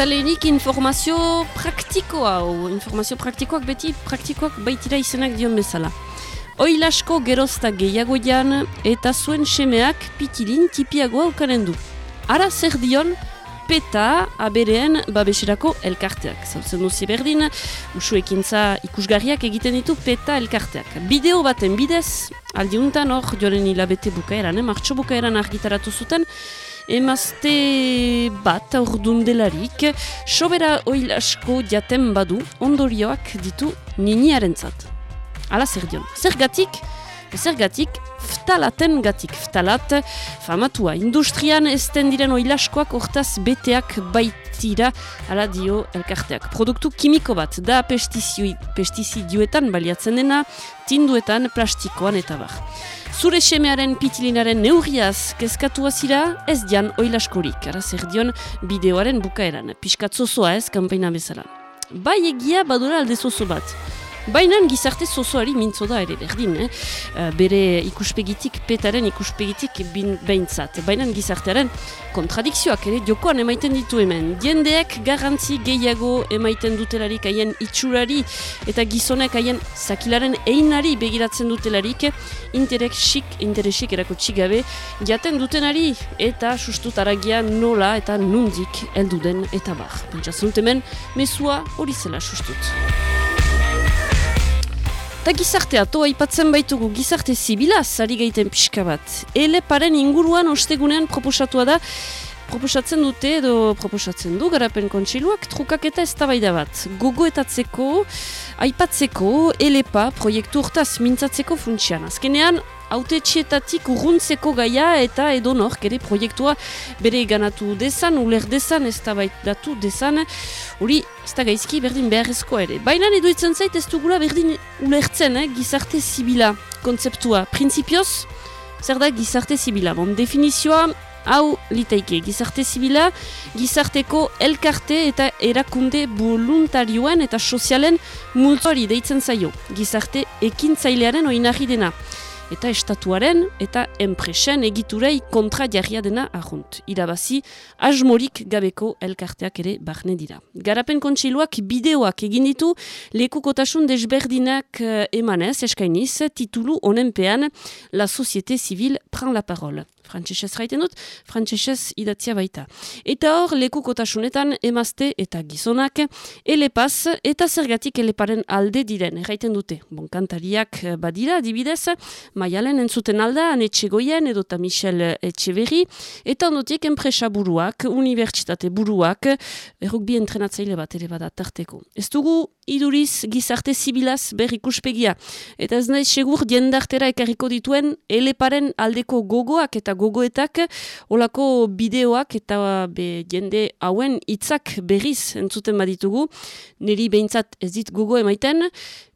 Eta lehenik informazio praktikoa, o informazio praktikoak beti praktikoak baitira izenak dion bezala. Oilasko gerozta gehiago jan eta zuen semeak pitilin tipiagoa ukanen du. Ara zer dion, peta abereen babeserako elkarteak. Zautzen duzi berdin, usuekintza ikusgarriak egiten ditu peta elkarteak. Bideo baten bidez, aldiuntan hor joren hilabete bukaeran, eh, martxo bukaeran argitaratu zuten, emazte bat aurdun delarik, sobera oil asko jaten badu ondorioak ditu niniaren zat. Ala zer dion. Zergatik, zergatik, ftalaten gatik. Ftalat, famatua, industrian ezten diren oilaskoak hortaz beteak baitira, ala dio elkarteak. Produktu kimiko bat, da pestizidioetan baliatzen dena, tinduetan, plastikoan eta bar. Zure semearen pitilinaren neurriaz kezkatu azira, ez dian oilaskorik, ara zer dion bideoaren bukaeran. Piskat zozoa ez, kampaina bezala. Bai egia badura alde zozo bat. Baina gizarte zozoari mintzo da ere berdin, eh? eh bere ikuspegitik, petaren ikuspegitik behintzat. Baina gizartearen kontradikzioak ere jokoan emaiten ditu hemen. Diendeek garrantzi gehiago emaiten dutelarik haien itxurari eta gizonek haien zakilaren einari begiratzen dutelarik interesik, interesik erako txigabe jaten dutenari eta sustutaragia nola eta nundik elduden eta bar. Pentsatzen hemen, mesua hori zela sustut. Eta gizartea, toa ipatzen baitugu gizarte zibila zari gaiten pixka bat. Ele paren inguruan ostegunean proposatua da, proposatzen dute edo proposatzen du garapen kontsiluak trukak eta ez bat. Gogoetatzeko, aipatzeko, elepa proiektu hortaz mintzatzeko funtsian. Azkenean, haute txietatik urruntzeko gaia eta edo nork ere proiektua bere ganatu dezan, uler dezan, ez da datu dezan, hori ez da gaizki berdin beharrezko ere. Baina edo itzen zait ez dugula berdin ulertzen, eh, gizarte zibila kontzeptua. Prinzipioz, zer da gizarte zibila? Bon, definizioa hau litaike gizarte zibila, gizarteko elkarte eta erakunde voluntarioen eta sozialen multori deitzen zaio. Gizarte ekintzailearen oinarri dena eta estatuaren eta enpresen egiturei kontra jarria dena ahunt. Irabazi, asmorik gabeko elkarteak ere barne dira. Garapen kontsiluak bideoak egin ditu lekukotasun desberdinak eh, emanez, eskainiz, titulu honenpean La Société Civile prend la parole frantsesez jaiten dut, frantsesez idatzia baita. Eta hor, lekukotasunetan emazte eta gizonak, elepaz eta zergatik eleparen alde diren, jaiten dute. Bon, kantariak eh, badira, dibidez, maialen entzuten alda, anetxegoien edota Michel Etxeverri, eta ondotik enpresa buruak, unibertsitate buruak, erruk bi entrenatzaile bat ere bada tarteko. Ez dugu iduriz gizarte zibilaz berrikuspegia. Eta ez nahi segur diendartera ekarriko dituen eleparen aldeko gogoak eta gogoetak olako bideoak eta be, jende hauen hitzak berriz entzuten baditugu. Neri behintzat ez dit gogo emaiten,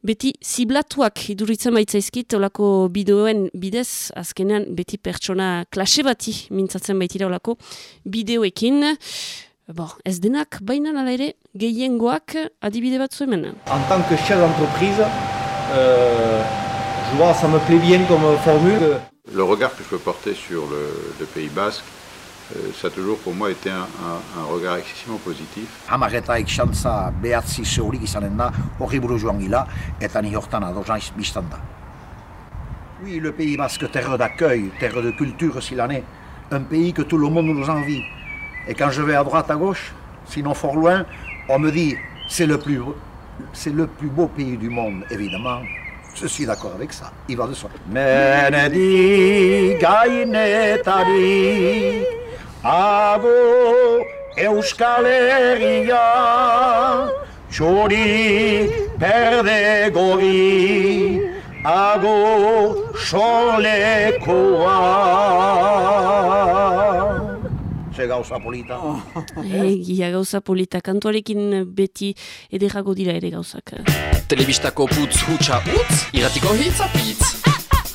beti ziblatuak iduritzen baitzaizkit olako bideoen bidez, azkenean beti pertsona klase bati mintzatzen baitira olako bideoekin. Bon, ez denak, baina nala ere, gehiengoak adibide bat zuen. En tant que chef d'entreprise, euh, je vois, ça me plaît bien comme formule. Le regard que je peux porter sur le, le Pays Basque, euh, ça a toujours pour moi été un, un, un regard excessivement positif. Hamareta ikxantza behatzi zeurik izanen da, hori buru joan gila, eta ni hortan adozaiz biztan da. Oui, le Pays Basque, terre d'accueil, terre de culture s'il en est, un pays que tout le monde nous envie. Et quand je vais à droite, à gauche, sinon fort loin, on me dit c'est le plus c'est le plus beau pays du monde, évidemment. Je suis d'accord avec ça. Il va de soi. Euskal Herria ago solekoa ze gauza polita. Oh. Egia gauza polita, kantuarekin beti ederago dira ere gauzak. Telebistako putz hutsa utz, iratiko hitz apitz.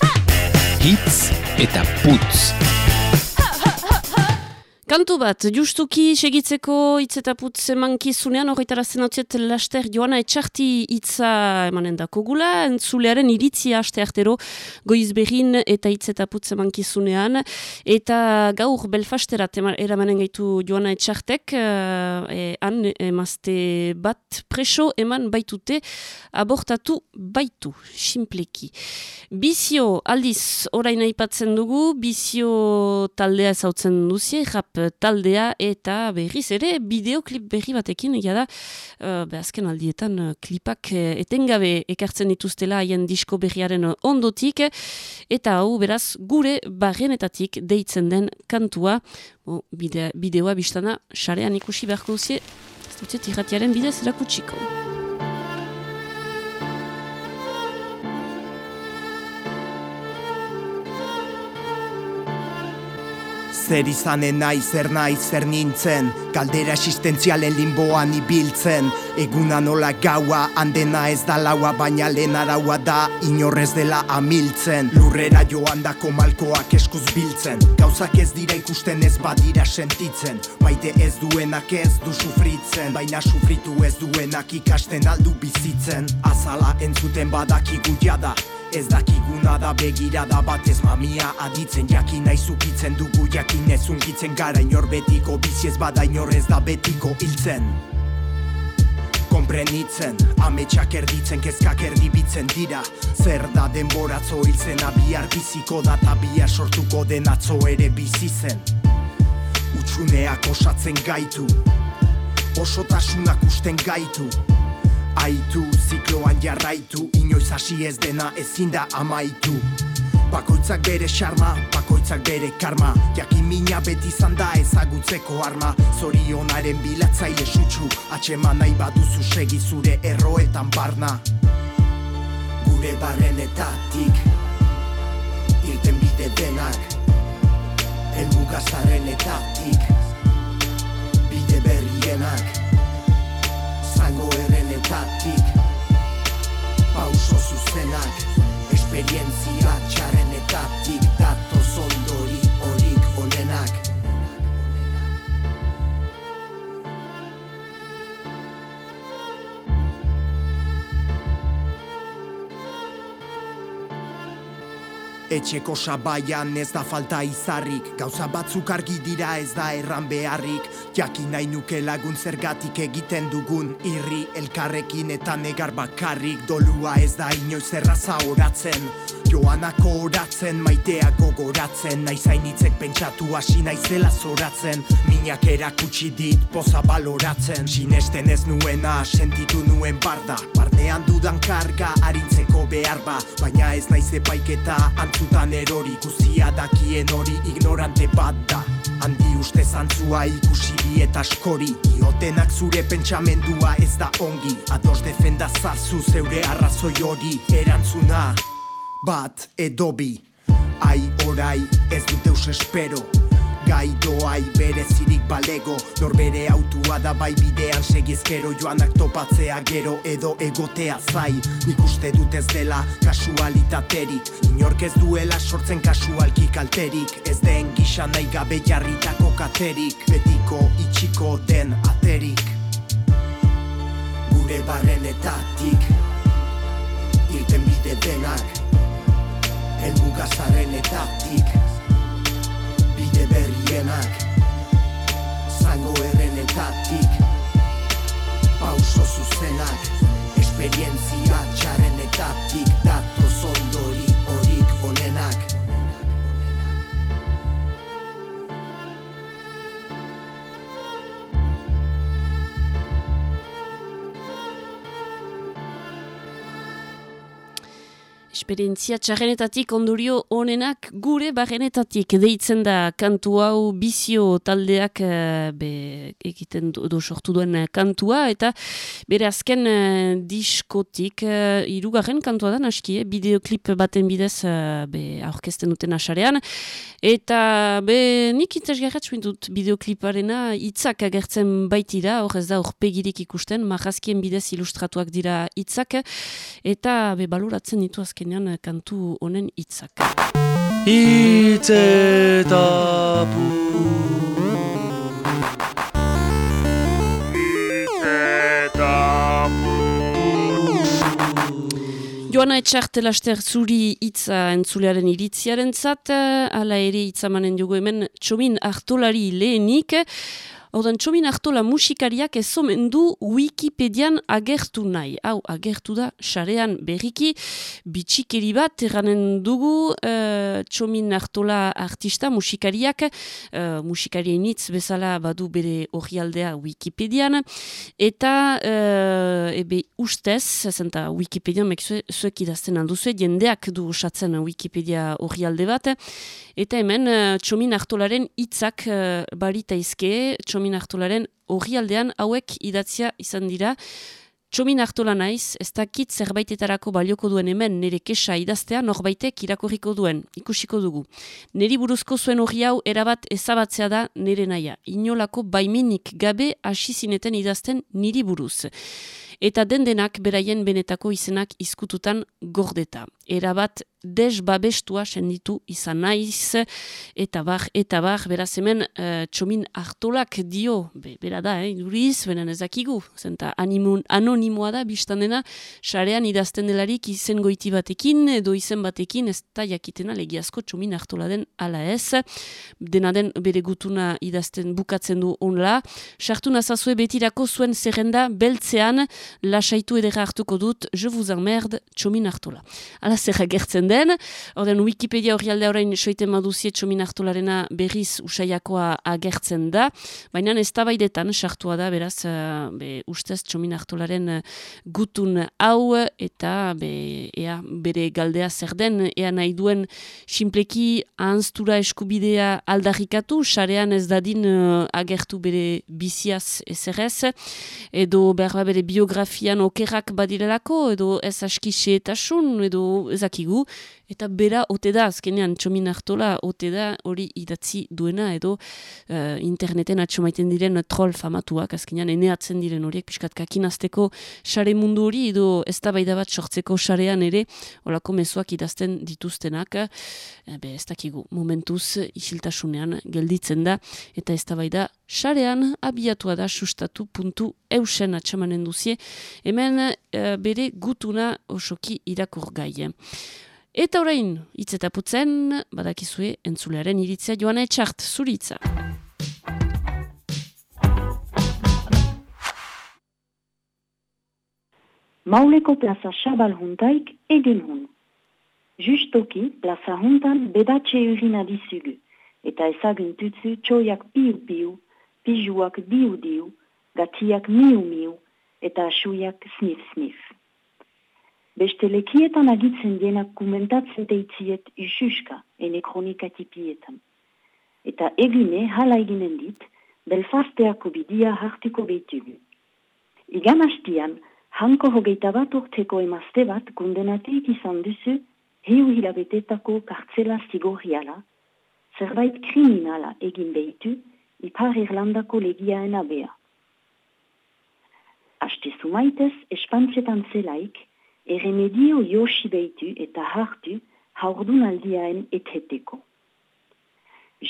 Hitz eta putz. Kantu bat, justuki segitzeko itzetaputz emankizunean horretarazten hau laster joana etxarti itza emanen dako gula, entzulearen iritzia aste artero goiz behin eta itzetaputz emankizunean, eta gaur Belfasterat eramanen gaitu joana etxartek, e, han emazte bat preso eman baitute abortatu baitu, simpleki. Bizio aldiz orain aipatzen dugu, bizio taldea ezautzen duzie, rap taldea eta berriz ere bideoklip berri batekin egia da uh, azken aldietan uh, klipak uh, etengabe ekartzen dituztela haien disko berriaren ondotik. Eta hau beraz gure barrenetatik deitzen den kantua. O, bide, bideoa biztana xarean ikusi beharko duzie. Ez dut irratiaren bidez erakutsiko. Zer izanen nahi, zer nahi, zer nintzen Kaldera existentzialen limboan ibiltzen. Eguna nola gaua, handena ez da laua Baina lehen araua da, inorrez dela amiltzen. Lurrera joan dako malkoak eskuz biltzen. Gauzak ez dira ikusten ez badira sentitzen. Maite ez duenak ez du sufritzen. Baina sufritu ez duenak ikasten aldu bizitzen. Azala entzuten badakigu jada. Ez dakiguna da begirada batez mamia aditzen. Jakin nahi zukitzen dugu jakin ez unkitzen gara inor betiko bizi ez bada ez da betiko hiltzen. Komprenitzen, ametsak erditzen, kezkak erdibitzen dira. Zer da denboratzo hiltzen abiar biziko da tabia sortuko den atzo ere bizi zen. Utsuneak osatzen gaitu, osotasunak usten gaitu. Aitu, zikloan jarraitu, inoiz hasi ez dena ezin da amaitu Bakoitzak bere xarma, bakoitzak bere karma. Jakin mina beti izan da ezagutzeko arma. Zorionaren bilatzaile sutsu Atxeman nahi baduzu segi zure erroetan barna. Gure barrenetatik Irten bide denak Elbukazarrenetatik Bide berrienak Zango errenetatik Pauso zuzenak Esperientzia txarrenetatik Etxeko sabaian ez da falta izarrik. Gauza batzuk argi dira ez da erran beharrik. Jakin nahi nuke lagun zergatik egiten dugun Irri. Elkarrekin eta negar bakarrik. Dolua ez da inoiz erraza oratzen Joanako oratzen, maitea gogoratzen. Naiz hainitzek pentsatu hasi naizela zoratzen. Minak erakutsi dit poza baloratzen. Sinesten ez nuena, sentitu nuen barda. Barnean dudan karga, harintzeko behar ba. Baina ez naiz epaiketa, antzutan erori Guzia dakien hori ignorante bat da. Handi uste zantzua ikusi bi eta askori. Iotenak zure pentsamendua ez da ongi. Ados defenda zazu zeure arrazoi hori. Erantzuna bat edo bi. Ai orai ez dut eus espero Gai doai bere zirik balego. Nor bere autua da bai bidean segizkero Joanak topatzea gero edo egotea zai. Nik uste dut ez dela kasualitaterik. Inork ez duela sortzen kasualki kalterik. Ez den gisa nahi gabe jarritako katerik. Betiko itxiko den aterik. Gure barrenetatik Irten bide denak. Elbukazaren etatik Bide berrienak Zango errenetatik Pauso zuzenak Esperientzia txarrenetatik Dato Esperientzia txarrenetatik ondorio onenak gure barrenetatik. Deitzen da kantu hau bizio taldeak eh, be, egiten du, du sortu duen kantua eta bere azken uh, diskotik uh, irugarren kantua da naski, eh, bideoklip baten bidez uh, be, aurkezten duten asarean. Eta be, nik intzasgarratz dut bideokliparena hitzak agertzen baitira, hor ez da horpegirik ikusten, marrazkien bidez ilustratuak dira hitzak eta be, baloratzen ditu azken zuzenean kantu honen hitzak. Hitz Joana etxarte laster zuri hitza entzulearen iritziaren zat, ala ere hitzamanen dugu hemen txomin hartolari lehenik, Horten, txomin hartola musikariak ez du Wikipedian agertu nahi. Hau, agertu da, xarean berriki, bitxikeri bat, erranen dugu uh, txomin hartola artista musikariak, uh, musikarien hitz bezala badu bere aldea Wikipedian, eta uh, ebe ustez, zenta Wikipedian, mek zuek idazten alduzue, jendeak du osatzen Wikipedia alde bat, eta hemen txomin hartolaren hitzak uh, barita izke, txomin hartolaren hori aldean hauek idatzia izan dira. Txomin hartola naiz, ez dakit zerbaitetarako balioko duen hemen nire kesa idaztea norbaitek irakorriko duen, ikusiko dugu. Neri buruzko zuen hori hau erabat ezabatzea da nire naia. Inolako baiminik gabe hasi zineten idazten niri buruz eta den denak beraien benetako izenak izkututan gordeta. Erabat desbabestua senditu izan naiz, eta bar, eta bar, beraz hemen uh, txomin hartolak dio, be, bera da, eh, duriz, benen ezakigu, zenta animun, anonimoa da, biztan dena, xarean idazten delarik izen goiti batekin, edo izen batekin, ez da jakitena legiazko txomin hartola den ala ez, dena den bere gutuna idazten bukatzen du onla, sartu nazazue betirako zuen zerrenda beltzean, lasaitu edera hartuko dut, je vous emmerde, txomin hartola. Ala zer agertzen den, orden Wikipedia hori alde horrein soiten maduzie txomin hartolarena berriz usaiakoa agertzen da, baina ez tabaidetan sartua da, beraz, uh, be, ustez txomin hartolaren uh, gutun hau, eta be, ea, bere galdea zer den, ea nahi duen simpleki ahanztura eskubidea aldarrikatu, sarean ez dadin uh, agertu bere biziaz ezerrez, edo behar bere biografia biografian okerrak badirelako, edo ez aski xeetasun, edo ezakigu, eta bera ote da, azkenean txomin hartola, ote da hori idatzi duena, edo uh, interneten atxomaiten diren troll famatuak, azkenean eneatzen diren horiek, piskat kakinazteko xare mundu hori, edo ez bat sortzeko xarean ere, olako mezuak idazten dituztenak, e, be, ez dakigu, momentuz isiltasunean gelditzen da, eta ez da xarean abiatua da sustatu puntu eusen atxamanen duzie, hemen uh, bere gutuna osoki irakur gai. Eta orain, hitz eta putzen, badakizue entzulearen iritzea joan etxart, zuritza. Mauleko plaza xabal juntaik egin hun. Justoki plaza juntan bedatxe urina dizugu, eta ezaguntutzu txoiak piu-piu, pijuak diu-diu, gatiak miu-miu, eta asuiak snif-snif. Beste lekietan agitzen dienak kumentatzen deitziet ususka ene kronika tipietan. Eta egine hala eginen dit, belfasteako bidia hartuko behitugu. Igan hastian, hanko hogeita bat urteko emazte bat kundenateik izan duzu, hiu hilabetetako kartzela zigorriala, zerbait kriminala egin behitu, ipar Irlandako legiaen abea. Aste sumaitez, espantzetan zelaik, erremedio josi behitu eta hartu haurdun aldiaen etheteko.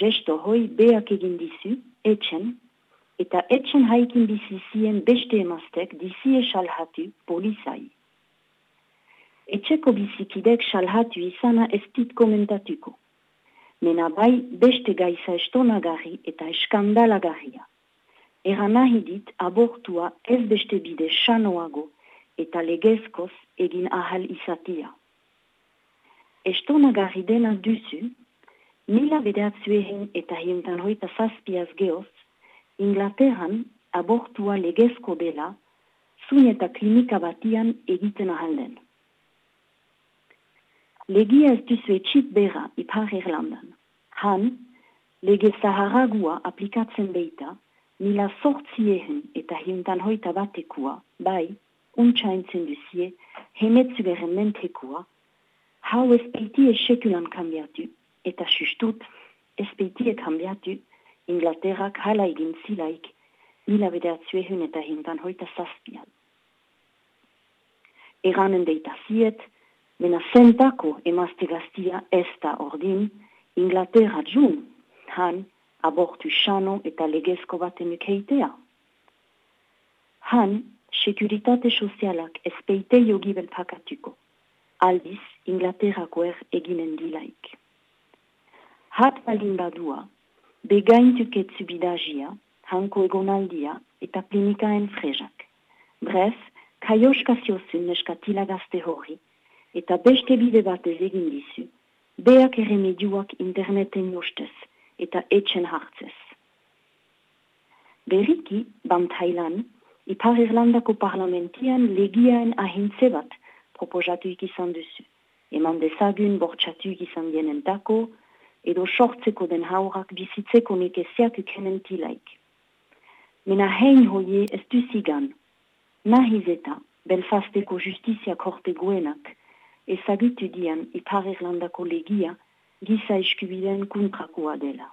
Gesto hoi beak egin dizu, etxen, eta etxen haikin bizizien beste emaztek dizie salhatu polizai. Etxeko bizikidek salhatu izana ez dit komentatuko. Mena bai beste gaiza estonagarri eta eskandalagarria. Eran nahi dit abortua ez beste bide xanoago eta legezkoz egin ahal izatia. Estonagarri dena duzu, mila bedeatzuehen eta hientan hoita zazpiaz geoz, Inglaterran abortua legezko dela, zun eta klinika batian egiten ahalden. Legia ez duzu etxit bera ipar Irlandan. Han, lege zaharagua aplikatzen beita, mila sortziehen eta hiuntan hoita batekua, bai, untxaintzen duzie, hemetzugeren mentekua, hau espeitie sekulan kambiatu, eta sustut, espeitie kambiatu, Inglaterrak hala egin zilaik, mila bederatzuehun eta hiuntan hoita zazpian. Eranen deita ziet, mena zentako emazte gaztia ez da ordin, Inglaterra jun, han, abortu xano eta legezko baten ukeitea. Han, sekuritate sozialak ezpeite jogibel pakatuko. aldiz Inglaterrakoer eginen dilaik. Hat balin badua, begaintuket zubidazia, hanko egonaldia eta klinikaen frezak. Brez, kaioskaziozen neskatila gazte hori, eta beste bide batez egin dizu, beak erremedioak interneten jostez eta etxen hartzez. Beriki, banthailan, Ipar Irlandako parlamentian legiaen ahintze bat proposatuik izan duzu. Eman dezagun bortxatuik izan dienen dako, edo sortzeko den haurak bizitzeko nekeziak ukenen tilaik. Mena hein hoie ez duzigan, nahiz eta Belfasteko justizia korte goenak, ezagutu dian Ipar Irlandako legia giza eskubiden kontrakoa dela.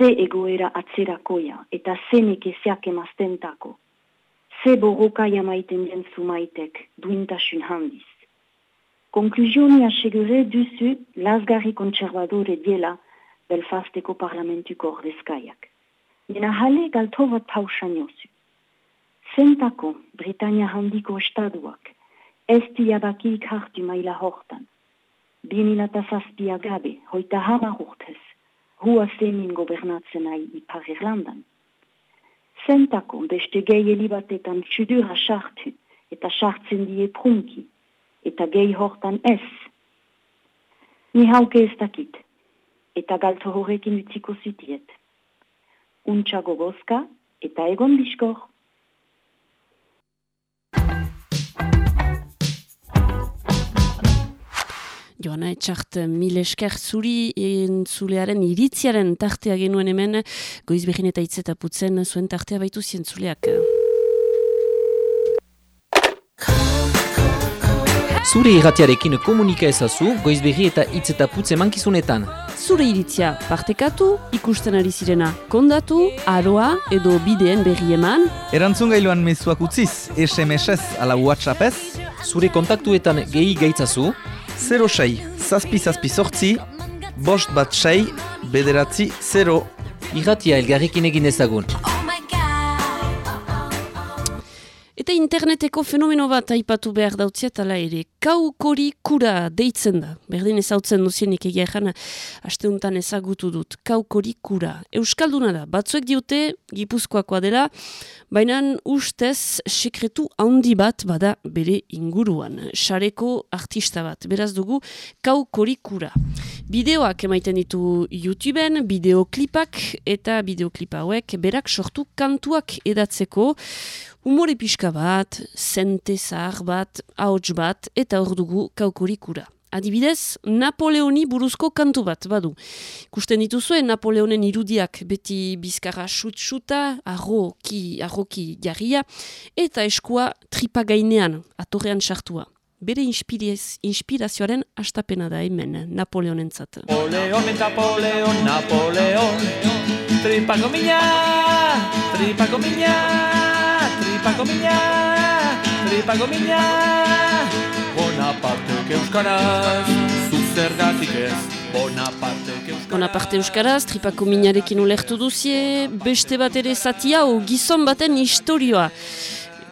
ze egoera atzerakoia eta ze nekeziak emaztentako. Ze borroka jamaiten den zumaitek duintasun handiz. Konklusioni asegure duzu lasgarri kontserbadore diela Belfasteko parlamentuko ordezkaiak. Nena jale galto bat pausan jozu. Zentako Britania handiko estaduak ez diabakik hartu maila hortan. Bimilata zazpia gabe, hoita hama urtez, hua zemin gobernatzen nahi Ipar Irlandan. Zentako beste gehi elibatetan txudura sartu eta sartzen die prunki eta gehi hortan ez. Ni hauke ez dakit eta galto horrekin utziko zitiet. Untxago gozka eta egon diskor. Joana etxart mil esker zuri entzulearen iritziaren tartea genuen hemen, goiz behin eta hitzeta putzen zuen tartea baitu zientzuleak. Zure irratiarekin komunika ezazu, goiz behi eta hitz eta putze mankizunetan. Zure iritzia partekatu, ikusten ari zirena kondatu, aroa edo bideen berri eman, Erantzun gailuan mezuak utziz, SMS-ez ala WhatsApp-ez, Zure kontaktuetan gehi gaitzazu, 06 zazpi zazpi sortzi, bost bat sei, bederatzi 0. irratia elgarrekin egin ezagun. Eta interneteko fenomeno bat aipatu behar dautziat ala ere, kaukori kura deitzen da. Berdin ezautzen duzienik egia ezan, asteuntan ezagutu dut, kaukori kura. Euskalduna da, batzuek diote, gipuzkoakoa dela, baina ustez sekretu handi bat bada bere inguruan. Sareko artista bat, beraz dugu, kaukori kura. Bideoak emaiten ditu YouTubeen, bideoklipak eta bideoklipa hauek berak sortu kantuak edatzeko, Umore pixka bat, zente zahar bat, ahots bat, eta hor dugu kaukorikura. Adibidez, Napoleoni buruzko kantu bat, badu. Kusten dituzue, Napoleonen irudiak beti bizkarra xut-xuta, arroki, arroki jarria, eta eskua tripa gainean, atorrean sartua. Bere inspirazioaren astapena da hemen, Napoleonen zat. Napoleon, Napoleon, Napoleon, tripako mina, tripako mina, tripako mina, tripako mina. Bonapartek euskaraz, zuzergatik ez, Bonapartek euskaraz. Bonaparte Euskaraz, tripako minarekin ulertu duzie, beste bat ere zati hau, gizon baten historioa.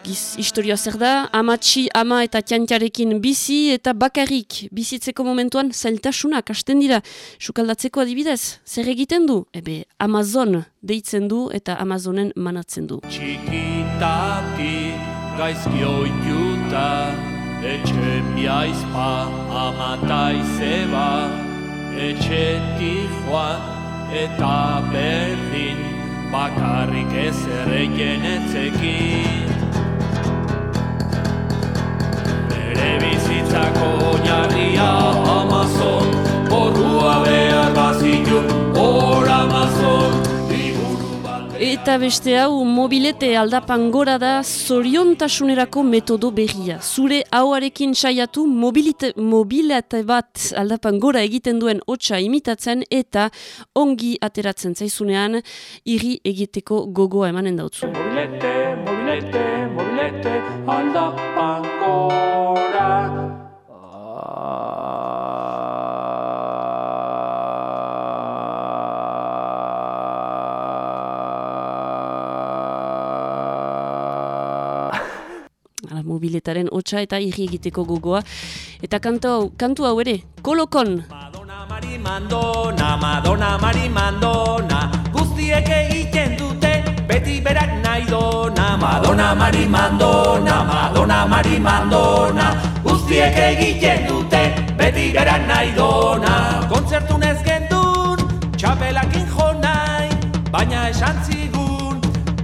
Giz, historioa zer da, amatxi, ama eta tiantiarekin bizi eta bakarrik bizitzeko momentuan zailtasunak hasten dira. Sukaldatzeko adibidez, zer egiten du? Ebe, Amazon deitzen du eta Amazonen manatzen du. Txikitatik gaizki oituta Etxe biaizpa amata izeba Etxetik joan eta berdin Bakarrik ez erreien etzekin Bere bizitzako oinarria Amazon Borrua behar bazitu Hor Amazon Liburu bat Eta beste hau mobilete aldapan gora da zoriontasunerako metodo berria. Zure hauarekin saiatu mobilite, mobilete bat aldapan gora egiten duen hotsa imitatzen eta ongi ateratzen zaizunean iri egiteko gogoa emanen dautzu. Mobilete, mobilete, mobilete, aldapan mobiletaren hotsa eta irri egiteko gogoa. Eta kantu hau, kantu hau ere, kolokon! Madonna Mari Mandona, Madonna Mari Mandona, guztiek egiten dute, beti berak nahi dona. Madonna Mari Mandona, Madonna Mari Mandona, guztiek egiten dute, beti berak nahi dona. Kontzertun ez gendun, txapelakin jo nahi, baina esan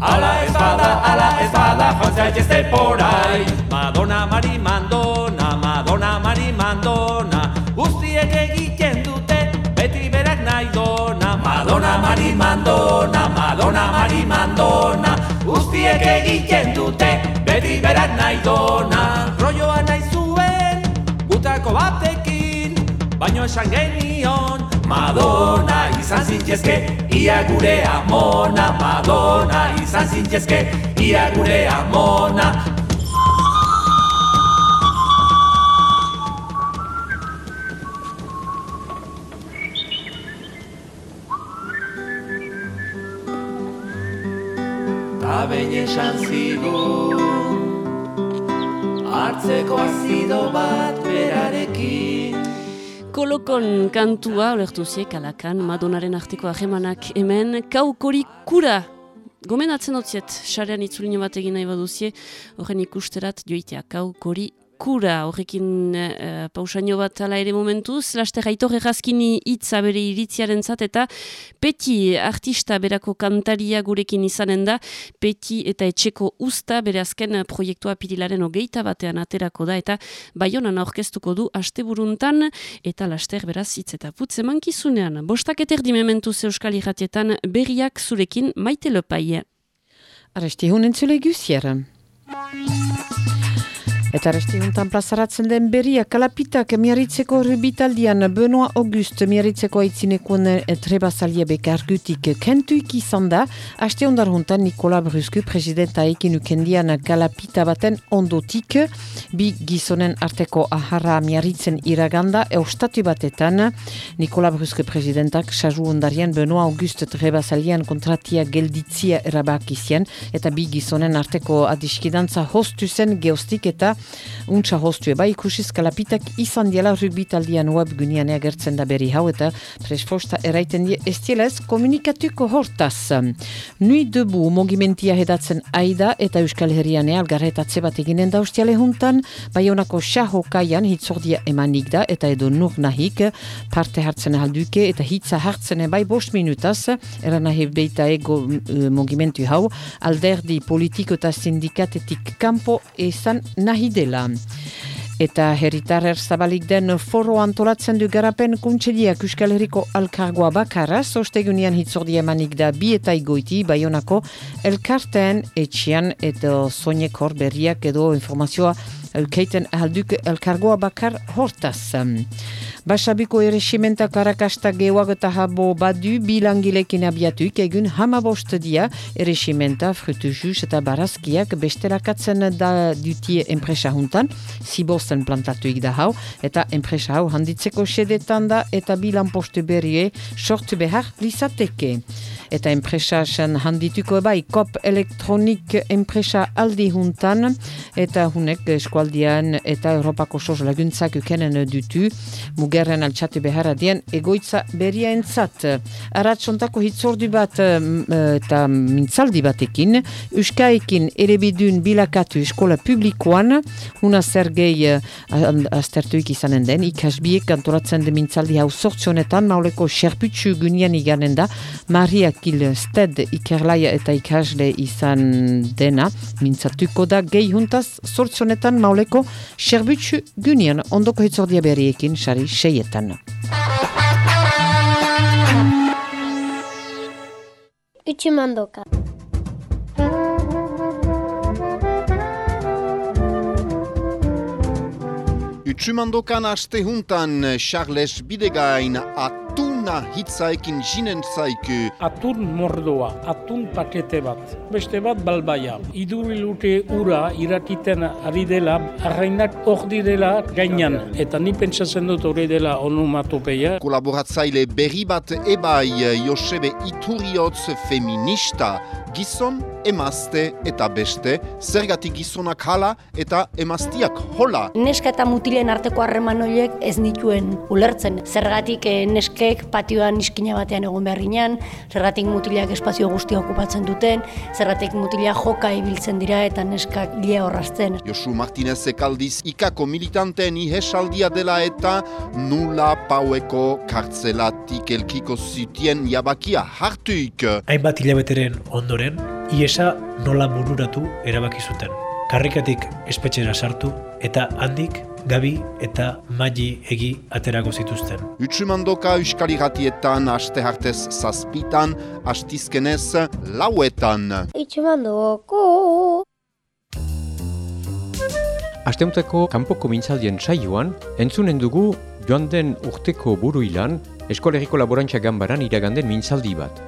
Ala ez ala ez bada, joan zaitezte porai Madonna Mari Mandona, Madonna Mari Mandona Guztiek egiten dute, beti berak nahi dona. Madonna Mari Mandona, Madonna Mari Mandona Guztiek egiten dute, beti berak nahi dona. Rolloa nahi zuen, gutako batekin Baino esan genion, Madonna izan zintzezke, ia gure amona. Madonna izan zintzezke, ia gure amona. Behin esan zigun Hartzeko azido bat berarekin Kolokon kantua, olertu ziek, alakan, Madonaren arteko ahemanak hemen, kaukori kura! Gomendatzen otziet, xarean itzulino bat egin nahi baduzie, horren ikusterat joitea kaukori kura, horrekin uh, pausaino bat ala ere momentuz, laster aitor errazkini hitza bere iritziaren zat, eta Peti artista berako kantaria gurekin izanen da, Peti eta etxeko usta bere azken proiektua pirilaren hogeita batean aterako da, eta baionan aurkeztuko du asteburuntan eta laster beraz hitz eta putz emankizunean. Bostak eterdi mementuz euskal irratietan berriak zurekin maite lopaie. Aresti hunen zule guziera. Eta resti juntan plazaratzen den berria kalapitak miaritzeko rubitaldian Benoa August miaritzeko aitzinekuen trebazalia bekargutik kentuik izan da, haste ondar juntan Nikola Brusku presidenta ekin ukendian kalapita baten ondotik, bi gizonen arteko aharra miaritzen iraganda eustatu batetan, Nikola Brusku presidentak sasu ondarian Benoa August trebazalian kontratia gelditzia erabakizien, eta bi gizonen arteko adiskidantza hostu zen geostik eta untsa hostue bai ikusiz kalapitak izan diela rugbitaldian webgunean agertzen da berri hau eta presfosta eraiten die estielez komunikatuko hortaz. Nui debu mogimentia hedatzen aida eta Euskal Herrian algarretatze bat eginen da ustiale juntan, bai honako xaho kaian hitzordia emanik da eta edo nur nahik parte hartzen alduke eta hitza hartzen bai bost minutaz, eran nahi beita ego uh, mogimentu hau, alderdi politiko eta sindikatetik kanpo esan nahi dela. Eta herritarrer zabalik den foro antolatzen du garapen kuntseliak Euskal Herriko alkargoa bakarra, ostegunian hitzordi emanik da bi eta igoiti, baionako elkarten etxian edo soinekor berriak edo informazioa eukeiten ahalduk elkargoa bakar hortaz. Basabiko eresimenta karakasta geoak eta habo badu bilangilekin abiatuik egun hamabost dia eresimenta frutu juz eta barazkiak bestelakatzen da dutie enpresa juntan, zibosten plantatuik da hau, eta enpresa hau handitzeko sedetan da eta bilan postu berrie sortu behar lizateke. Eta enpresa handituko bai, kop elektronik enpresa aldi juntan, eta hunek eskualdian eta Europako sos laguntzak ukenen dutu, mugerren altxatu beharra dien egoitza beria entzat. Aratsontako hitzordu bat eta mintzaldi batekin, Euskaekin erebidun bilakatu eskola publikoan, huna zer gehi aztertuik izanen den, ikasbiek antolatzen de mintzaldi hau sortzionetan, mauleko xerputsu gunian iganen da, Maria Kil Sted ikerlaia eta ikasle izan dena, mintzatuko da gehi juntaz sortzionetan mauleko xerbutsu gunian ondoko hitzordia berriekin, sari seietan. Utsumandoka. Utsumandokan aste juntan Charles Bidegain atun tuna hitzaekin jinen zaiku. Atun mordoa, atun pakete bat, beste bat balbaia. Idurilute ura irakiten ari dela, arrainak hor direla gainan, eta ni pentsatzen dut hori dela onomatopeia. Kolaboratzaile berri bat ebai Josebe Ituriotz feminista, gizon, emazte eta beste, zergatik gizonak hala eta emaztiak hola. Neska eta mutilen arteko harreman horiek ez nituen ulertzen. Zergatik eh, neskek patioan iskina batean egon behar ginen, zergatik mutilak espazio guztia okupatzen duten, zergatik mutilak joka ibiltzen dira eta neskak hilea horrazten. Josu Martinez ekaldiz ikako militanteen ihesaldia dela eta nula paueko kartzelatik elkiko zitien jabakia hartuik. Hainbat hilabeteren ondoren, iesa nola bururatu erabaki zuten. Karrikatik espetxera sartu eta handik gabi eta magi egi aterako zituzten. Utsumandoka euskal irratietan aste hartez zazpitan, astizkenez lauetan. Utsumandoko! Asteutako kanpoko mintzaldien saioan, entzunen dugu joan den urteko buru ilan, eskolegiko laborantza gambaran iraganden mintzaldi bat.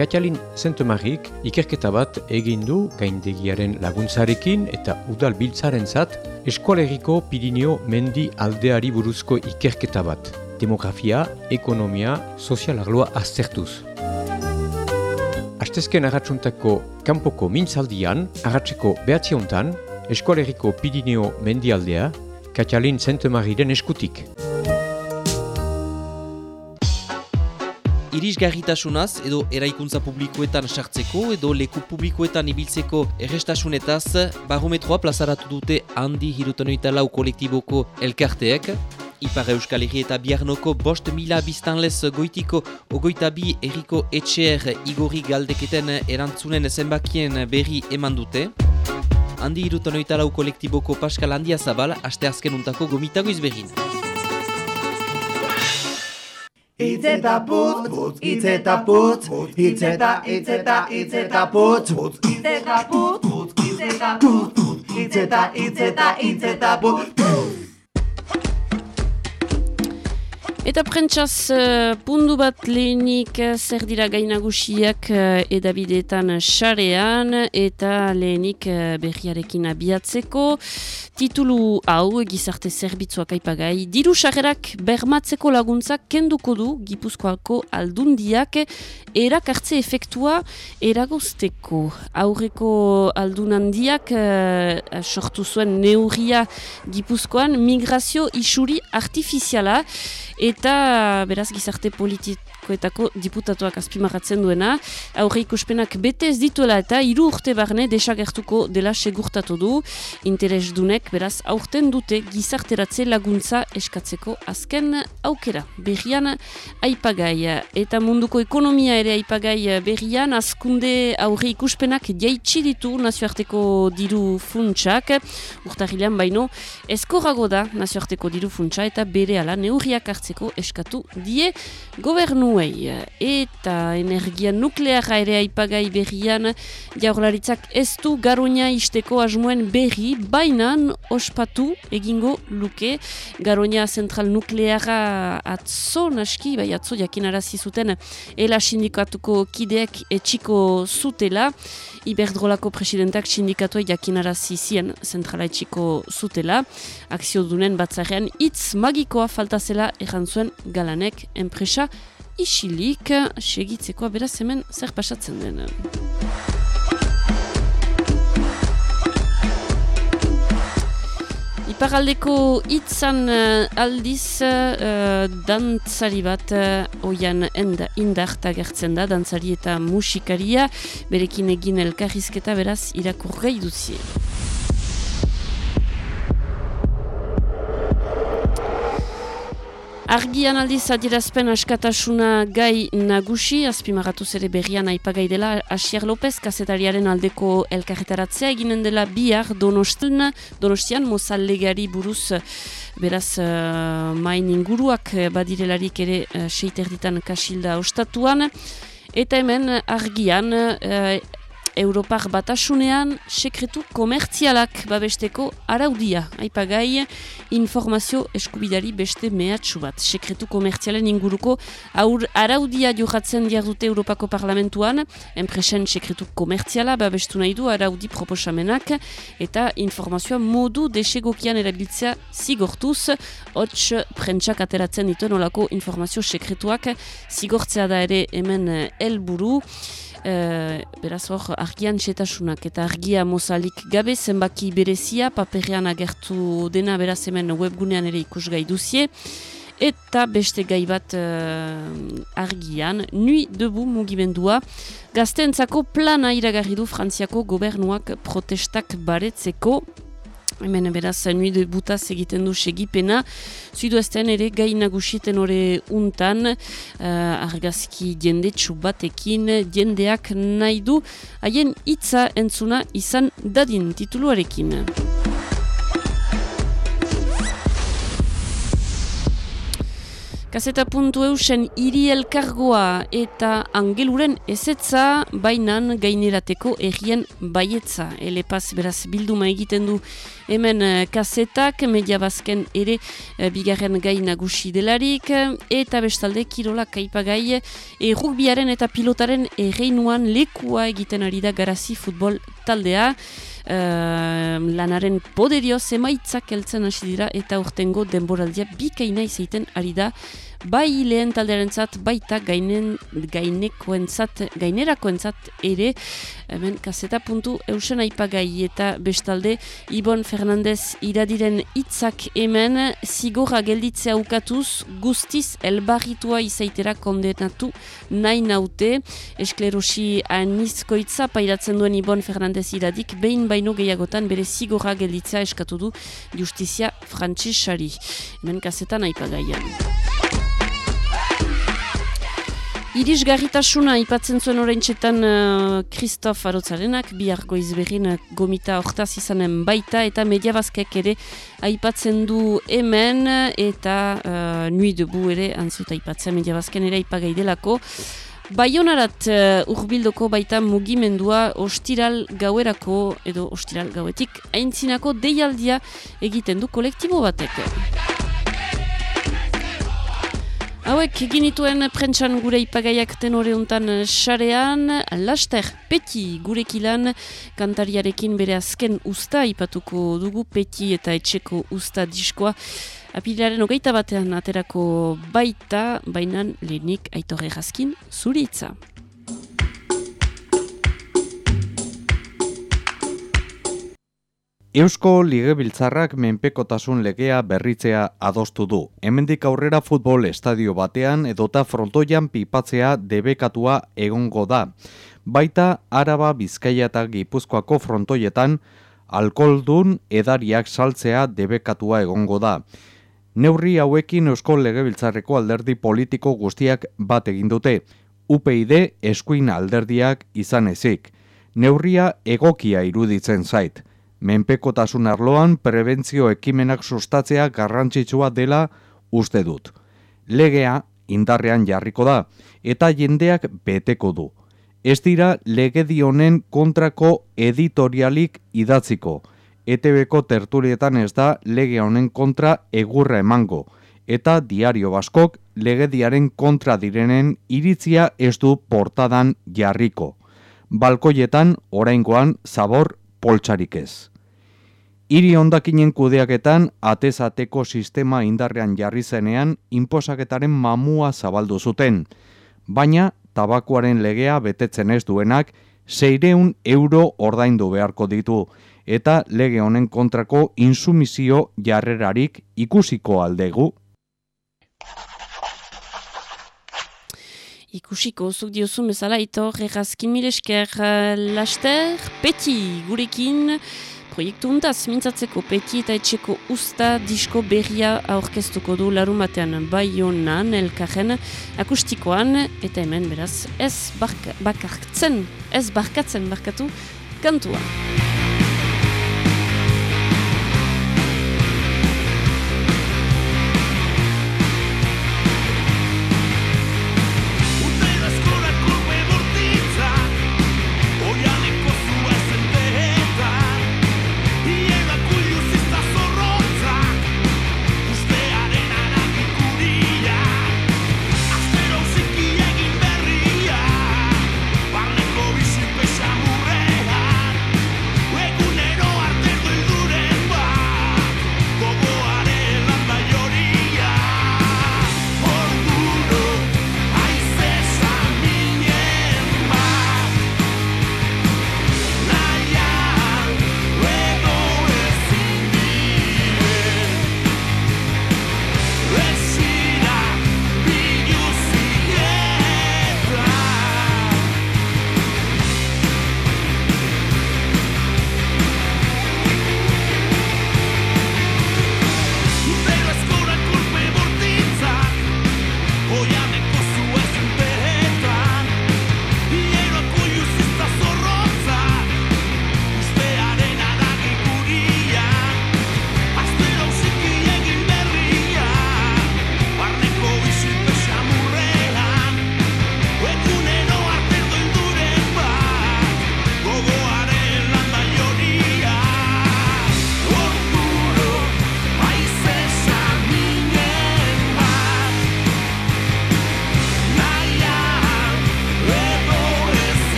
Katalin Zentomarik ikerketa bat egin du gaindegiaren laguntzarekin eta udal biltzaren zat eskolegiko Pirineo mendi aldeari buruzko ikerketa bat. Demografia, ekonomia, sozial arloa aztertuz. Astezken agatsuntako kanpoko mintzaldian, agatzeko behatziontan, eskolegiko Pirineo mendialdea, Katalin Zentomariren eskutik. irisgarritasunaz edo eraikuntza publikoetan sartzeko edo leku publikoetan ibiltzeko errestasunetaz barometroa plazaratu dute handi hirutanoita lau kolektiboko elkarteek. Ipar Euskal eta Biarnoko bost mila biztanlez goitiko ogoita bi erriko etxeer igorri galdeketen erantzunen zenbakien berri eman dute. Handi hirutanoita lau kolektiboko Pascal Handia Zabal, aste azken untako gomitago izberin. Itzeta putz, itzeta putz, itzeta, itzeta, itzeta putz, itzeta putz, itzeta putz, itzeta, itzeta, itzeta putz. Eta prentsaz uh, pundu bat lehenik uh, zer dira gainagusiak uh, edabideetan xarean eta lehenik uh, berriarekin abiatzeko. Titulu hau gizarte zerbitzuak aipagai. Diru xarrerak bermatzeko laguntzak kenduko du Gipuzkoako aldundiak erakartze efektua eragozteko. Aurreko aldun handiak uh, sortu zuen neurria Gipuzkoan migrazio isuri artifiziala eta beraz gizarte politikoetako diputatuak azpimarratzen duena, aurre ikuspenak bete ez dituela eta hiru urte barne desagertuko dela segurtatu du, interes dunek beraz aurten dute gizarteratze laguntza eskatzeko azken aukera. Berrian aipagai. Eta munduko ekonomia ere aipagai. Berrian azkunde aurre ikuspenak jaitsi ditu nazioarteko diru funtsak, urtarilean baino, eskorrago da nazioarteko diru funtsa eta bere ala neurriak hartzeko eskatu die gobernuei. Eta energia nukleara ere aipagai berrian jaurlaritzak ez du garoña isteko asmoen berri, bainan ospatu egingo luke. Garoña zentral nukleara atzo naski, bai atzo jakinarazi zuten ela sindikatuko kideek etxiko zutela. Iberdrolako presidentak sindikatuak jakinarazi zien zentrala etxiko zutela. Akzio dunen batzaren hitz magikoa faltazela erran zuen galanek enpresa isilik segitzeko beraz hemen zer pasatzen den. Iparaldeko hitzan uh, aldiz uh, dantzari bat uh, oian enda indarta gertzen da, dantzari eta musikaria, berekin egin elkarrizketa beraz irakurgai duzie. Argian aldiz adierazpen askatasuna gai nagusi, azpimarratu zere berrian aipagai dela Asier López, kazetariaren aldeko elkarretaratzea eginen dela bihar donostian, donostian mozallegari buruz beraz uh, main inguruak badirelarik ere uh, seiterditan kasilda ostatuan. Eta hemen argian uh, Europar batasunean sekretu komertzialak babesteko araudia. Aipagai informazio eskubidari beste mehatxu bat. Sekretu komertzialen inguruko aur, araudia johatzen dute Europako Parlamentuan, enpresen sekretu komertziala babestu nahi du araudi proposamenak eta informazioa modu desegokian erabiltzea zigortuz, hots prentsak ateratzen dituen olako informazio sekretuak zigortzea da ere hemen helburu. Uh, beraz hor, argian txetasunak eta argia mozalik gabe zenbaki berezia, paperean agertu dena beraz hemen webgunean ere ikusgai duzie. Eta beste gai bat uh, argian, nui debu mugimendua, gazteentzako plana iragarri du Frantziako gobernuak protestak baretzeko, Hemen beraz, nui de butaz egiten du segipena. Zuidu ezten ere gai nagusiten ore untan, uh, argazki jendetsu batekin, jendeak nahi du, haien hitza entzuna izan dadin tituluarekin. Kaseta puntu eusen hiri elkargoa eta angeluren ezetza bainan gainerateko errien baietza. Elepaz beraz bilduma egiten du hemen uh, kasetak, media bazken ere uh, bigarren gai nagusi delarik, eta bestalde kirola kaipagai errukbiaren eta pilotaren erreinuan lekua egiten ari da garazi futbol taldea. Uh, lanaren poderio zemaitzak heltzen hasi dira eta urtengo denboraldia bikaina izaiten ari da bai lehen taldearentzat baita gainen gainekoentzat gainerakoentzat ere hemen kaseta puntu eusen aipagai eta bestalde Ibon Fernandez iradiren hitzak hemen zigorra gelditzea ukatuz guztiz elbarritua izaitera kondenatu nahi naute esklerosi anizkoitza pairatzen duen Ibon Fernandez iradik behin baino gehiagotan bere zigorra gelditzea eskatu du justizia frantzisari hemen kasetan aipagaian. Irisgarritasuna ipatzen zuen orain txetan Kristof uh, Arotzarenak, biharko izberin uh, gomita hortaz izanen baita eta mediabazkek ere aipatzen du hemen eta uh, nui debu ere antzuta aipatzen mediabazken ere aipagai delako. Baionarat uh, urbildoko baita mugimendua ostiral gauerako edo ostiral gauetik aintzinako deialdia egiten du kolektibo batek. Hauek egin ituen prentsan gure ipagaiak tenore untan xarean, laster peti gurekilan kantariarekin bere azken usta ipatuko dugu peti eta etxeko usta diskoa. Apilaren hogeita batean aterako baita, bainan lehenik aitorre jaskin zuritza. Eusko Ligebiltzarrak menpekotasun legea berritzea adostu du. Hemendik aurrera futbol estadio batean edota frontoian pipatzea debekatua egongo da. Baita Araba, Bizkaia eta Gipuzkoako frontoietan alkoldun edariak saltzea debekatua egongo da. Neurri hauekin Eusko Legebiltzarreko alderdi politiko guztiak bat egin dute. UPID eskuin alderdiak izan ezik. Neurria egokia iruditzen zait menpekotasun arloan prebentzio ekimenak sustatzea garrantzitsua dela uste dut. Legea indarrean jarriko da eta jendeak beteko du. Ez dira legedi honen kontrako editorialik idatziko. ETBko terturietan ez da lege honen kontra egurra emango eta diario baskok legediaren kontra direnen iritzia ez du portadan jarriko. Balkoietan oraingoan zabor poltsarik ez. Hiri ondakinen kudeaketan atezateko sistema indarrean jarri zenean inposaketaren mamua zabaldu zuten, baina tabakoaren legea betetzen ez duenak seireun euro ordaindu beharko ditu eta lege honen kontrako insumizio jarrerarik ikusiko aldegu. Ikusiko, zuk diozu mesala ito, errazkin milesker, uh, laster, peti, gurekin, proiektu untaz mintzatzeko peti eta etxeko usta disko berria aurkeztuko du larun batean bai honan elkarren akustikoan eta hemen beraz ez bakartzen, ez barkatzen barkatu kantua.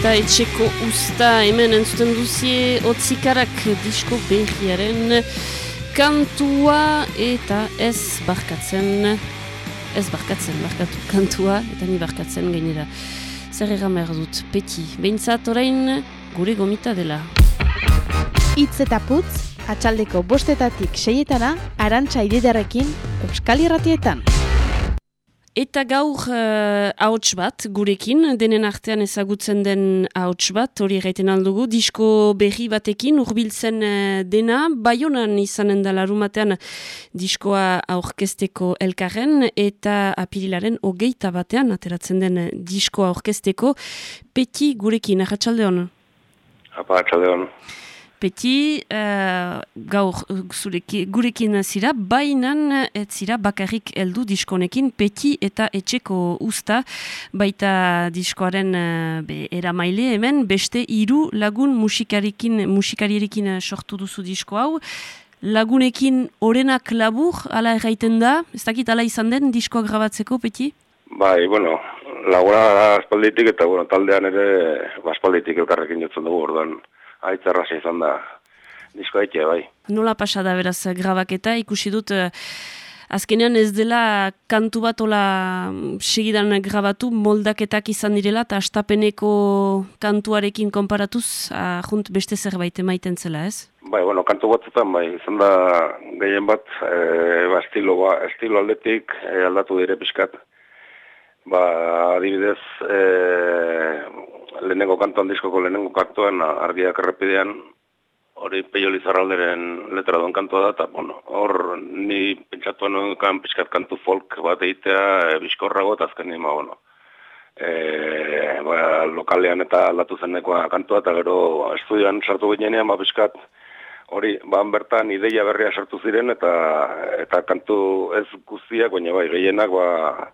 Eta etxeko usta hemen entzuten duzie otzikarak disko berriaren kantua eta ez barkatzen ez barkatzen, barkatu kantua eta ni barkatzen gainera. Zer egan behar dut, peti? Behintzat orain gure gomita dela. Itz eta putz atxaldeko bostetatik seietana arantxa ididarekin Euskal Irratietan Eta gaur uh, ahots bat gurekin, denen artean ezagutzen den ahots bat, hori gaiten aldugu, disko berri batekin, urbiltzen uh, dena, baionan izanen da larumatean diskoa aurkesteko elkarren, eta apirilaren hogeita batean, ateratzen den diskoa aurkesteko, peti gurekin, ahatsalde hon? Apa, ahatsalde Peti, uh, gaur zureki, gurekin zira, bainan ez zira bakarrik heldu diskonekin, peti eta etxeko usta, baita diskoaren uh, be, eramaile hemen, beste hiru lagun musikarikin, musikarierekin sortu duzu disko hau, lagunekin orenak labur, ala erraiten da, ez dakit ala izan den diskoa grabatzeko, peti? Bai, bueno, laguna aspalditik eta bueno, taldean ere aspalditik elkarrekin jotzen dugu, orduan aitzarra izan da disko aitea, bai. Nola pasada beraz grabaketa, ikusi dut uh, azkenean ez dela kantu bat ola mm, segidan grabatu moldaketak izan direla eta astapeneko kantuarekin konparatuz ahunt beste zerbait emaiten zela, ez? Bai, bueno, kantu batzutan, bai, izan da gehien bat, e, ba, estilo, ba, estilo aldetik e, aldatu dire pixkat. Ba, adibidez, e, lehenengo kantuan diskoko lehenengo kantuan argiak errepidean hori peio lizarralderen letra duen kantua da, eta bueno, hor ni pentsatu nukan pixkat kantu folk bat egitea e, bizkorrago eta azken nima, bueno, e, ba, lokalean eta aldatu zennekoa kantua eta gero estudioan sartu ginean, ba, pixkat hori, ba, bertan ideia berria sartu ziren eta eta kantu ez guztiak, baina bai, gehienak ba,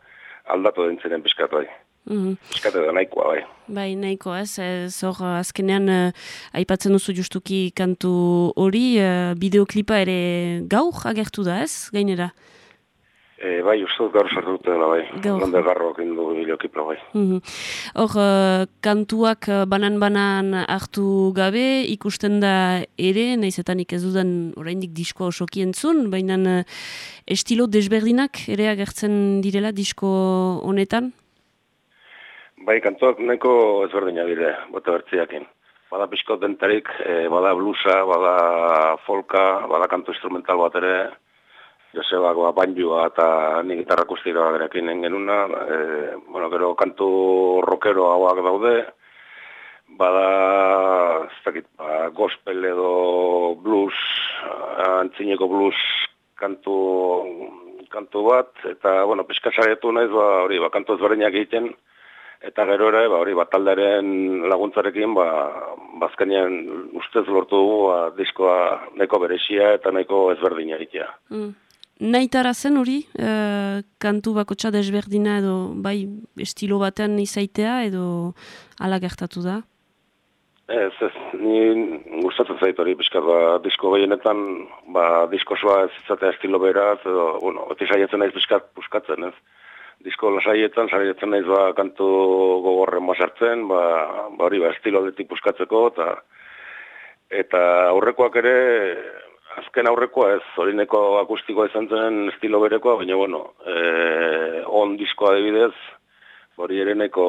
aldatu den ziren pixkat bai. Mm da nahikoa, bai. Bai, nahikoa, ez, ez hor, azkenean, uh, aipatzen duzu justuki kantu hori, uh, bideoklipa ere gaur agertu da, ez, gainera? E, bai, uste gaur sartu dela, bai. Gaur. Lande garroak indu bideoklipa, bai. Mhm. Hor, uh, kantuak banan-banan hartu gabe, ikusten da ere, naizetanik ez dudan oraindik diskoa osoki entzun, baina estilo desberdinak ere agertzen direla disko honetan? Bai, kantuak nahiko ezberdina dire, bote bertziakin. Bada pixko dentarik, e, bada blusa, bada folka, bada kantu instrumental bat ere, Joseba, ba, banjua eta ni gitarrak uste dira gerekin genuna, e, bueno, gero kantu rockero hauak daude, bada, ez dakit, ba, gospel edo blues, antzineko blues kantu, kantu bat, eta, bueno, pixka saietu naiz, ba, hori, ba, kantu ezberdinak egiten, eta gero ere, ba, hori, bataldaren laguntzarekin, ba, bazkenean ustez lortu dugu, ba, diskoa neko beresia eta neko ezberdina egitea. Mm. Naitara zen hori, e, kantu bako txada ezberdina edo, bai, estilo batean izaitea edo ala gertatu da? Ez, ez, ni gustatzen zait hori, bizkar, ba, disko gehienetan, ba, diskosoa ez izatea estilo beraz, edo, bueno, oti saietzen naiz bizkat puskatzen, ez? Disko lasaietan, sarietzen naiz ba, kantu gogorren basartzen, ba, ba hori ba, estilo aldetik buskatzeko, eta eta aurrekoak ere, azken aurrekoa ez, horineko akustikoa izan zen estilo berekoa, baina bueno, e, on diskoa adibidez, hori ere neko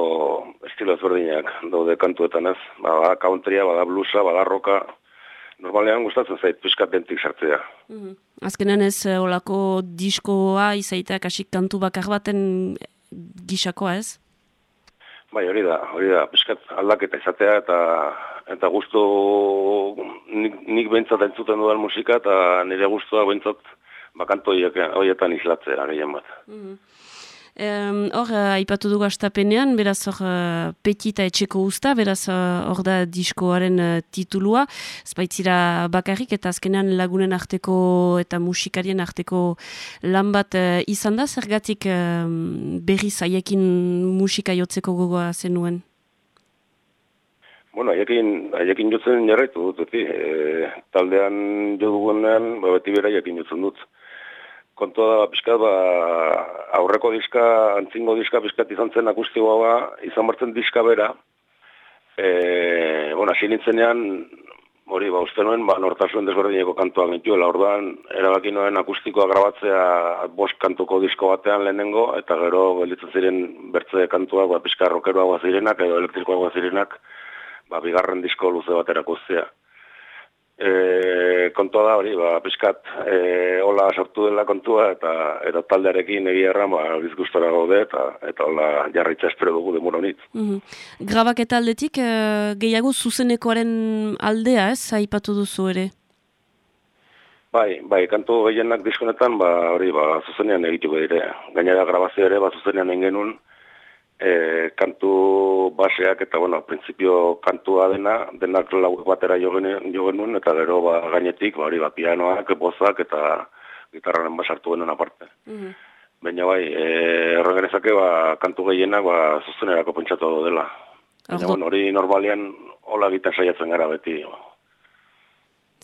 estilo ezberdinak daude kantuetan ez, ba, countrya, bada blusa, bada roka, normalean gustatzen zait pixkat dentik sartzea. Mm Azkenean ez eh, olako diskoa izaitak hasik kantu bakar baten gisakoa ez? Bai, hori da, hori da, pixkat aldaketa izatea eta eta gustu nik, nik bentsat entzuten dudan musika eta nire gustua bentsat bakanto horietan islatzea gehien bat. Mm Hor, uh, aipatu dugu astapenean, beraz hor uh, petita etxeko usta, beraz hor da diskoaren uh, titulua, spaitzira bakarrik eta azkenean lagunen arteko eta musikarien arteko lan bat uh, izan da, zergatik uh, berri zaiekin musika jotzeko gogoa zenuen? Bueno, haiekin, haiekin jotzen jarraitu dut, e, taldean jo dugunean, ba, beti bera haiekin jotzen dut kontua da pizkat ba aurreko diska antzingo diska pizkat izan zen akustikoa ba izan martzen diska bera E, bueno, hasi nintzenean, hori, ba, uste nuen, ba, nortasun desberdineko kantuak gintuela, orduan, erabaki noen akustikoa grabatzea bost kantuko disko batean lehenengo, eta gero gelditzen ziren bertze kantuak, ba, pixka rokeroagoa zirenak, edo elektrikoagoa zirenak, ba, bigarren disko luze baterako zea. E, kontua da hori, ba, pixkat, e, hola sortu dela kontua, eta eta taldearekin egia erran, ba, bizgustora gaude, eta, eta hola jarraitza espero dugu demura honit. Mhm. Grabak eta aldetik, eh, gehiago zuzenekoaren aldea, ez, aipatu duzu ere? Bai, bai, kantu gehienak diskonetan, ba, hori, ba, zuzenean egituko dire. Gainera grabazio ere, ba, zuzenean egin genuen, e, kantu baseak eta, bueno, prinsipio kantua dena, denak lauek batera jo genuen, eta gero, ba, gainetik, ba, hori, ba, pianoak, bozak, eta gitarraren basartu genuen aparte. Mhm. Baina bai, e, erran genezake, ba, kantu gehienak, ba, zuzenerako pentsatu dela. Baina, bueno, hori normalian, hola egiten saiatzen gara beti.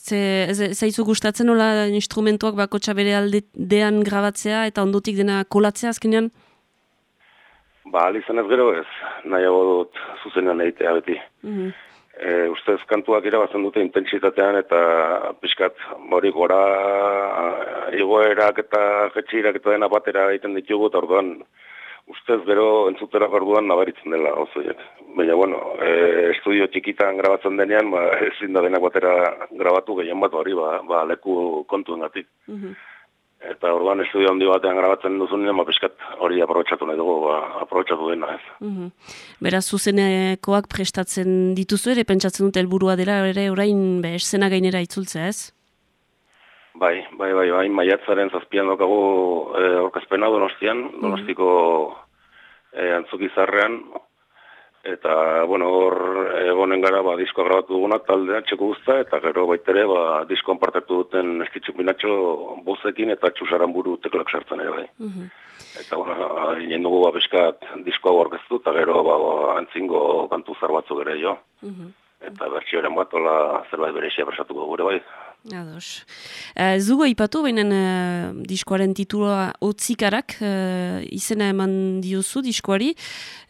Ze, ze, zaizu gustatzen nola instrumentuak bakotxa bere aldean grabatzea eta ondotik dena kolatzea azkenean? Ba, alizan ez gero ez, nahiago dut zuzenean egitea beti. Mhm. E, ustez kantuak irabazen dute intentsitatean eta pixkat hori gora igoerak eta jetxirak eta dena batera egiten ditugu eta orduan ustez gero entzutera orduan nabaritzen dela osoiek. Baina bueno, e, estudio txikitan grabatzen denean, ba, ezin da denak batera grabatu gehien bat hori ba, ba leku kontuengatik. Mhm. Eta orduan estudio handi batean grabatzen duzunean, ba, pixkat hori aprobetsatu nahi dugu, ba, aprobetsatu dena ez. Mhm. Beraz, zuzenekoak prestatzen dituzu ere, pentsatzen dut helburua dela ere orain be, escena gainera itzultzea ez? Bai, bai, bai, bai, maiatzaren zazpian dokagu e, orkazpena donostian, donostiko e, antzukizarrean, eta, bueno, hor egonen gara, ba, diskoa grabatu dugunak taldea txeko guzta, eta gero baitere, ba, diskoan partetu duten eskitzu pinatxo bozekin eta txusaran buru teklak sartzen ere, bai. Mhm. Eta, bueno, ginen dugu, ba, bizkat diskoa orkestu, eta gero, ba, ba, antzingo kantu zar batzuk ere jo. Mhm. Eta bertsioaren bat, hola, zerbait berexia presatuko gure, bai. Ados. Uh, Zugo ipatu, baina uh, diskoaren titula Otzikarak uh, izena eman diozu diskoari,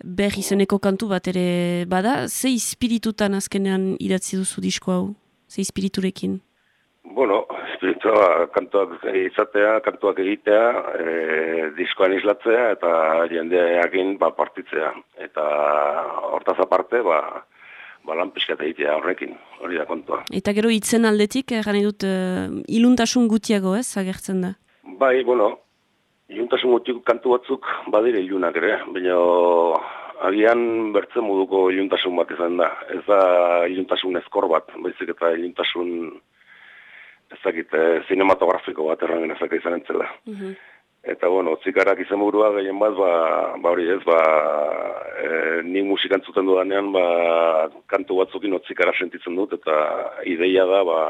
ber izeneko kantu bat ere bada, ze espiritutan azkenean idatzi duzu disko hau? Ze espiriturekin? Bueno, espiritua kantuak izatea, kantuak egitea, e, diskoan islatzea eta jendeakin ba, partitzea. Eta hortaz aparte, ba, ba lan pixkat egitea horrekin, hori da kontua. Eta gero hitzen aldetik, gane dut, uh, iluntasun gutiago ez, agertzen da? Bai, bueno, iluntasun gutiko kantu batzuk badire ilunak ere, baina agian bertzen moduko iluntasun bat izan da. Ez da iluntasun ezkor bat, baizik eta iluntasun ezakit, eh, cinematografiko bat erran genezak izan entzela. Mhm. Eta, bueno, otzikarak izan burua gehien bat, ba, ba hori ez, ba, e, ni musika entzuten dudanean, ba, kantu batzukin otzikara sentitzen dut, eta ideia da, ba,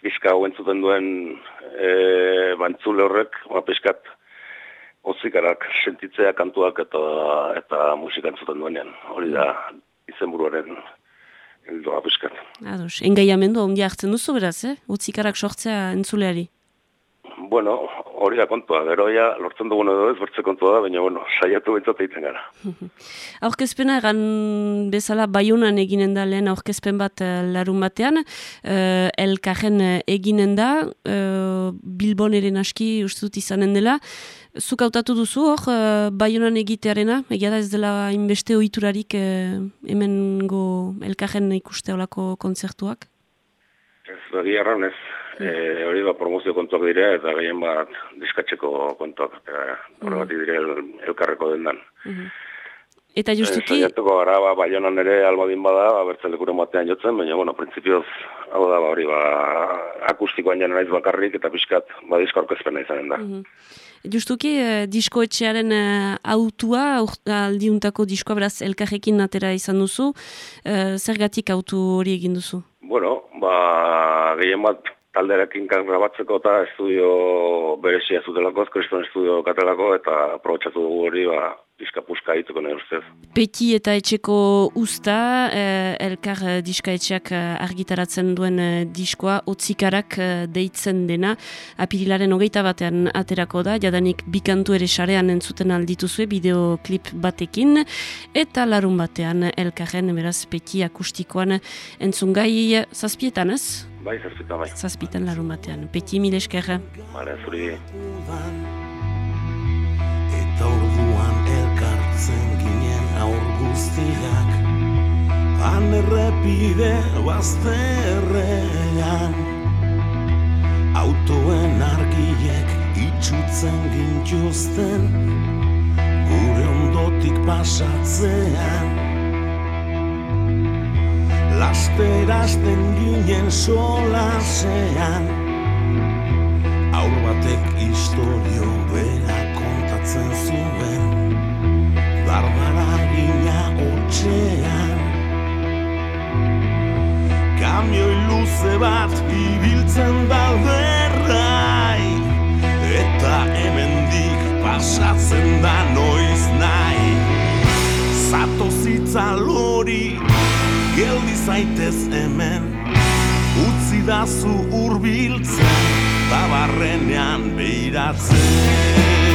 bizka hau entzuten duen e, bantzule horrek, ba, piskat, otzikarak sentitzea kantuak eta, eta musika entzuten duenean. Hori da, izen buruaren hildoa piskat. Ados, engaiamendu ondia hartzen duzu beraz, eh? Utzikarak sortzea entzuleari. Bueno, hori da kontua, gero ja, lortzen dugun edo ez, bertze kontua da, baina, bueno, saiatu bintzat egiten gara. Aurkezpena egan bezala baiunan eginen da lehen aurkezpen bat uh, larun batean, uh, elkarren uh, eginen da, uh, Bilbon ere naski uste dut izanen dela, Zuk hautatu duzu hor, uh, baiunan egitearena, egia da ez dela inbeste ohiturarik uh, hemen go elkarren ikuste olako kontzertuak? Ez, egia erran ez, e, hori da promozio kontuak dire, eta gehien bat diskatzeko kontuak, eta horregatik dire el, elkarreko dendan. Eta justuki... Zaiatuko gara, ba, baionan ere albadin bada, ba, bertzen lekuren batean jotzen, baina, bueno, prinsipioz, hau da, ba, hori, ba, akustikoan jana naiz bakarrik, eta pixkat, ba, disko aurkezpena izanen da. Justuki, eh, diskoetxearen eh, autua, aldiuntako diskoa beraz elkarrekin atera izan duzu, eh, zergatik autu hori egin duzu? Bueno, ba, gehien bat talderekin grabatzeko eta estudio berezia zutelako, kriston estudio katelako, eta aprobetsatu dugu hori, ba, diska-puska egiteko nahi ustez. Peti eta etxeko usta, eh, elkar eh, diska etxeak eh, argitaratzen duen eh, diskoa, otzikarak deitzen dena, apirilaren hogeita batean aterako da, jadanik bikantu ere sarean entzuten aldituzue bideoklip batekin, eta larun batean elkarren, beraz, peti akustikoan entzungai zazpietan ez? Bai, zazpietan bai. Zazpietan larun batean. Peti mil eskerra. Mare, zuri. Eta orduan elkartzen ginen aur guztiak Han errepide bazterrean Autoen argiek itxutzen gintuzten Gure ondotik pasatzean Lasterazten ginen solasean. Aur batek historio bera kontatzen zuen. Barbaragina hotxean Kamioi luze bat ibiltzen da derrai Eta hemendik pasatzen da noiz nahi. Zatozitza lori geldi zaitez hemen. Utzi dazu urbiltzen Tabarrenean behiratzen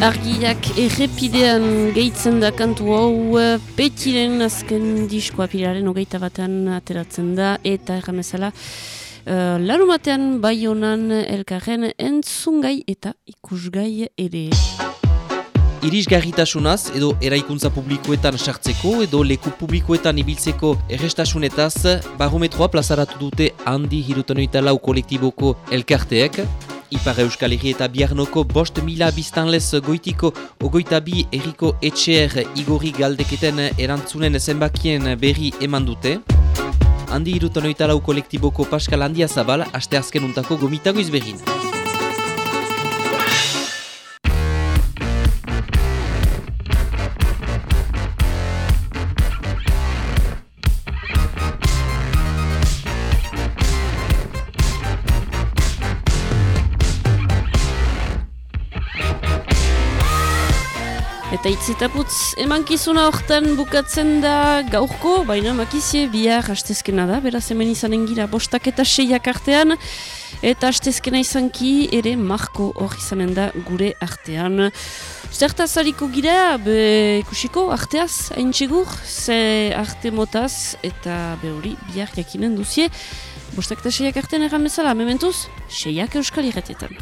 Argiak errepidean gehitzen da kantu hau eh, petiren azken diskoa pilaren hogeita batean ateratzen da eta erramezala uh, larumatean bai honan elkarren entzungai eta ikusgai ere. Irisgarritasunaz edo eraikuntza publikoetan sartzeko edo leku publikoetan ibiltzeko errestasunetaz barometroa plazaratu dute handi hirutanoita lau kolektiboko elkarteek. Ipar Euskal Herri eta Biarnoko bost mila biztanlez goitiko ogoita bi erriko etxeer igorri galdeketen erantzunen zenbakien berri eman dute. Handi hirutanoita lau kolektiboko Pascal Handia Zabal, aste azken untako gomitago izberrin. Eta itzetaputz emankizuna hortan bukatzen da gaurko, baina makizie bihar hastezkena da, beraz hemen izanen gira bostak eta seiak artean, eta hastezkena izanki ere marko hor izanen da gure artean. Zertaz hariko gira, be ikusiko, arteaz, hain txegur, ze arte motaz, eta be hori bihar jakinen duzie, bostak eta seiak artean erran bezala, mementuz, seiak euskal irratietan.